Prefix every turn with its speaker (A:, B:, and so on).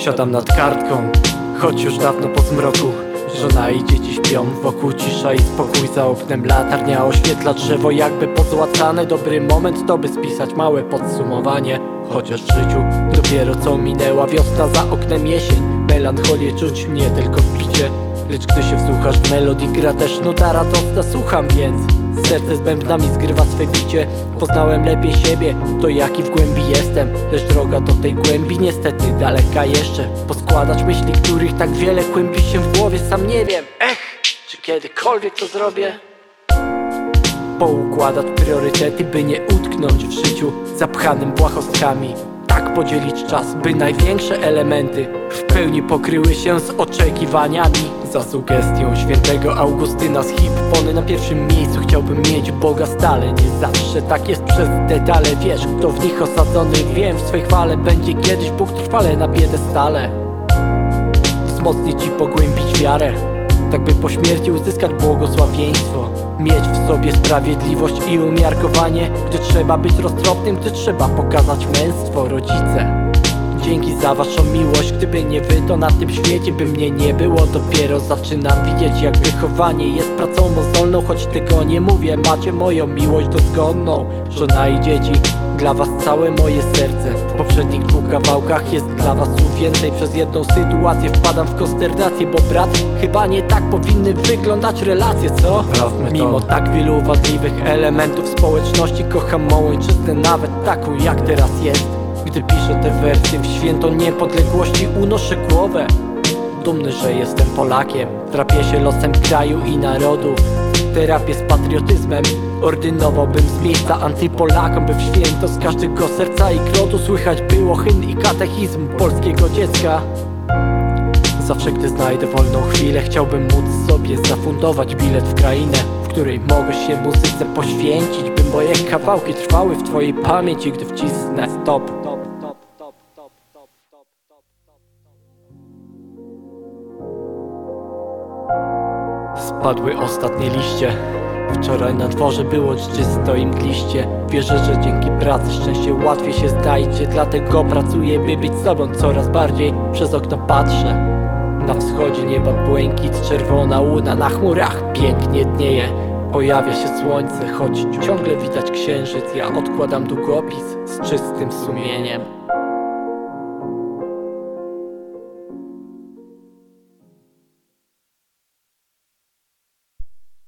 A: Siadam nad kartką, choć już dawno po zmroku Żona i dzieci śpią, wokół cisza i spokój. Za oknem latarnia oświetla drzewo jakby pozłacane Dobry moment to by spisać małe podsumowanie. Chociaż w życiu dopiero co minęła wiosna Za oknem jesień, melancholię czuć nie tylko w picie Lecz gdy się wsłuchasz w melodii gra też nuta radosna. Słucham więc, serce z bębnami zgrywa swe bicie. Poznałem lepiej siebie, to jaki w głębi jestem. Lecz droga do tej głębi niestety daleka jeszcze. Poskładać myśli, których tak wiele kłębi się w głowie. Sam nie wiem, ech, czy kiedykolwiek to zrobię. Poukładać priorytety, by nie utknąć w życiu Zapchanym błahostkami Tak podzielić czas, by największe elementy W pełni pokryły się z oczekiwaniami. Za sugestią świętego Augustyna z Hippony Na pierwszym miejscu chciałbym mieć Boga stale. Nie zawsze tak jest przez detale. Wiesz, kto w nich osadzony Wiem, w swej chwale będzie kiedyś Bóg trwale na piedestale. Wzmocnić i pogłębić wiarę Tak by po śmierci uzyskać błogosławieństwo. Mieć w sobie sprawiedliwość i umiarkowanie. Gdy trzeba być roztropnym, gdy trzeba pokazać męstwo Rodzice Dzięki za waszą miłość, gdyby nie wy to na tym świecie by mnie nie było. Dopiero zaczynam widzieć jak wychowanie jest pracą mozolną. Choć tego nie mówię, macie moją miłość dozgonną. Żona i dzieci, dla was całe moje serce. W poprzednich dwóch kawałkach jest dla was więcej. Przez jedną sytuację wpadam w konsternację Bo brat, chyba nie tak powinny wyglądać relacje, co? Mimo tak wielu wadliwych elementów społeczności Kocham mą ojczyznę nawet taką jak teraz jest Gdy piszę te wersy w święto niepodległości unoszę głowę. Dumny, że jestem Polakiem. Trapię się losem kraju i narodu. Terapię z patriotyzmem. Ordynowałbym z miejsca antypolakom By w święto z każdego serca i krotu Słychać było hymn i katechizm polskiego dziecka. Zawsze gdy znajdę wolną chwilę Chciałbym móc sobie zafundować bilet w krainę W której mogę się muzyce poświęcić By moje kawałki trwały w twojej pamięci Gdy wcisnę stop Spadły ostatnie liście. Wczoraj na dworze było czysto i mgliście Wierzę, że dzięki pracy szczęście łatwiej się znajdzie. Dlatego pracuję, by być sobą coraz bardziej. Przez okno patrzę Na wschodzie nieba błękit, czerwona łuna Na chmurach pięknie dnieje. Pojawia się słońce, choć ciągle widać księżyc. Ja odkładam długopis z czystym sumieniem